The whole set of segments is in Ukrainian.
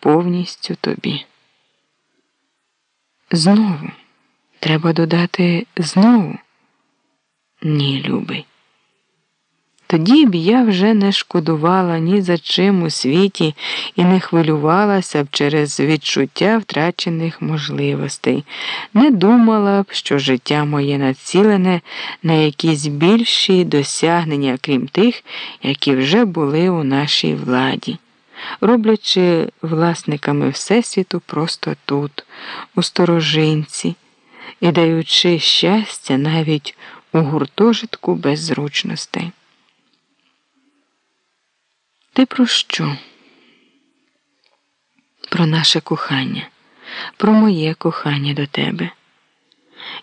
повністю тобі. Знову. Треба додати знову. Ні, любий. Тоді б я вже не шкодувала ні за чим у світі і не хвилювалася б через відчуття втрачених можливостей, не думала б, що життя моє націлене на якісь більші досягнення, крім тих, які вже були у нашій владі, роблячи власниками Всесвіту просто тут, у сторожинці, і даючи щастя навіть у гуртожитку без зручностей. Ти про що? Про наше кохання, про моє кохання до тебе.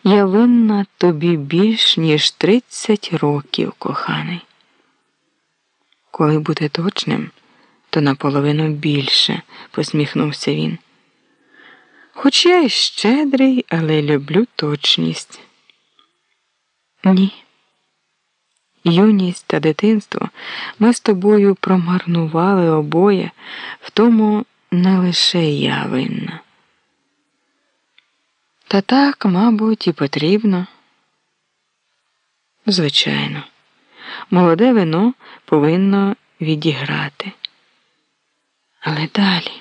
Я винна тобі більш, ніж тридцять років, коханий. Коли бути точним, то наполовину більше, посміхнувся він. Хоч я й щедрий, але люблю точність. Ні юність та дитинство ми з тобою промарнували обоє, в тому не лише я винна. Та так, мабуть, і потрібно. Звичайно, молоде вино повинно відіграти. Але далі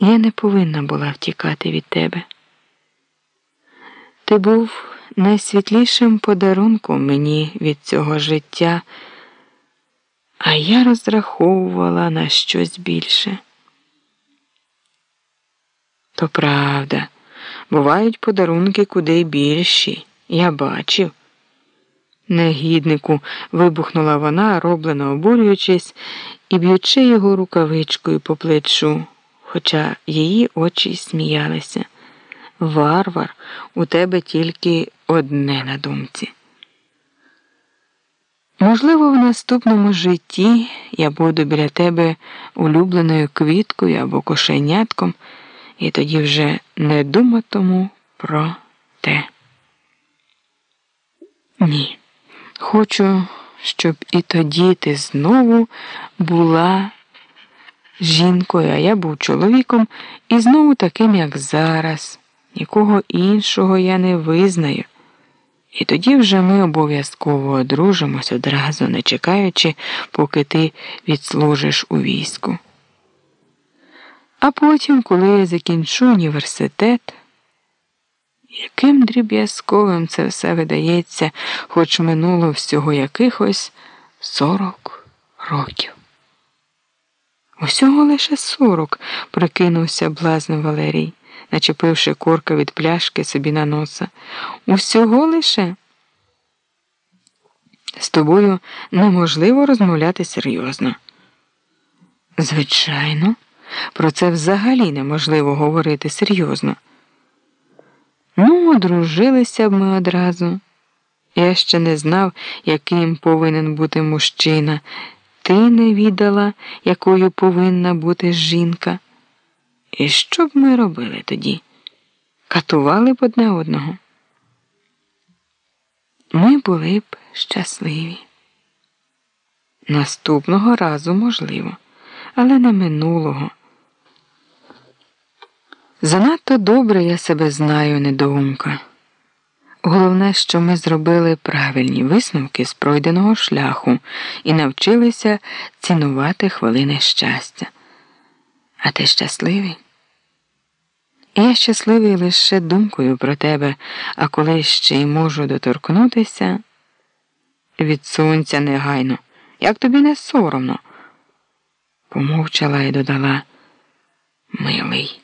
я не повинна була втікати від тебе. Ти був найсвітлішим подарунком мені від цього життя, а я розраховувала на щось більше. То правда, бувають подарунки куди більші, я бачив. Негіднику вибухнула вона, роблено обурюючись і б'ючи його рукавичкою по плечу, хоча її очі сміялися. Варвар, у тебе тільки одне на думці. Можливо, в наступному житті я буду біля тебе улюбленою квіткою або кошенятком, і тоді вже не думатиму про те. Ні. Хочу, щоб і тоді ти знову була жінкою, а я був чоловіком і знову таким, як зараз. Нікого іншого я не визнаю. І тоді вже ми обов'язково одружимось одразу, не чекаючи, поки ти відслужиш у війську. А потім, коли я закінчу університет, яким дріб'язковим це все видається, хоч минуло всього якихось сорок років. Усього лише сорок, прикинувся блазним Валерій начепивши корка від пляшки собі на носа. Усього лише з тобою неможливо розмовляти серйозно. Звичайно, про це взагалі неможливо говорити серйозно. Одружилися б ми одразу. Я ще не знав, яким повинен бути мужчина. Ти не відала, якою повинна бути жінка. І що б ми робили тоді? Катували б одне одного. Ми були б щасливі. Наступного разу можливо, але не минулого. Занадто добре я себе знаю, недоумка. Головне, що ми зробили правильні висновки з пройденого шляху і навчилися цінувати хвилини щастя. А ти щасливий? Я щасливий лише думкою про тебе, а коли ще й можу доторкнутися. Від сонця негайно, як тобі не соромно. Помовчала і додала милий.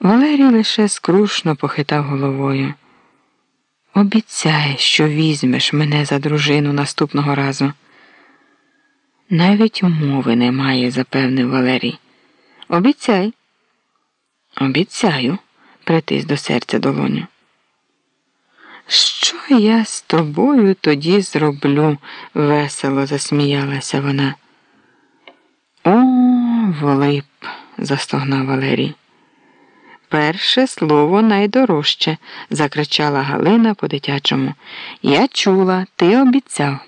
Валерій лише скрушно похитав головою. Обіцяй, що візьмеш мене за дружину наступного разу. Навіть умови немає, запевнив Валерій. Обіцяй. Обіцяю, притис до серця долоню. Що я з тобою тоді зроблю? весело засміялася вона. О, влип, застогнав Валерій. Перше слово найдорожче, закричала Галина по дитячому. Я чула, ти обіцяв.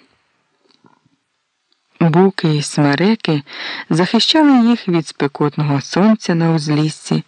буки і смереки захищали їх від спекотного сонця на узліссі,